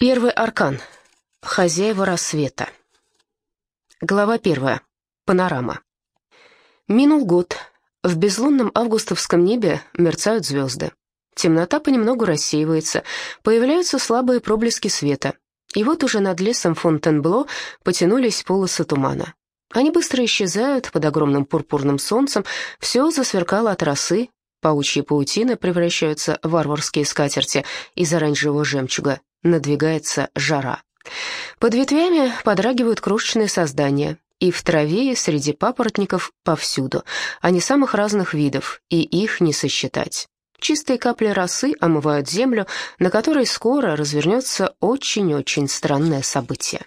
Первый аркан. Хозяева рассвета. Глава первая. Панорама. Минул год. В безлунном августовском небе мерцают звезды. Темнота понемногу рассеивается, появляются слабые проблески света. И вот уже над лесом Фонтенбло потянулись полосы тумана. Они быстро исчезают под огромным пурпурным солнцем, все засверкало от росы, паучьи паутины превращаются в варварские скатерти из оранжевого жемчуга, надвигается жара. Под ветвями подрагивают крошечные создания, и в траве, и среди папоротников повсюду. Они самых разных видов, и их не сосчитать. Чистые капли росы омывают землю, на которой скоро развернется очень-очень странное событие.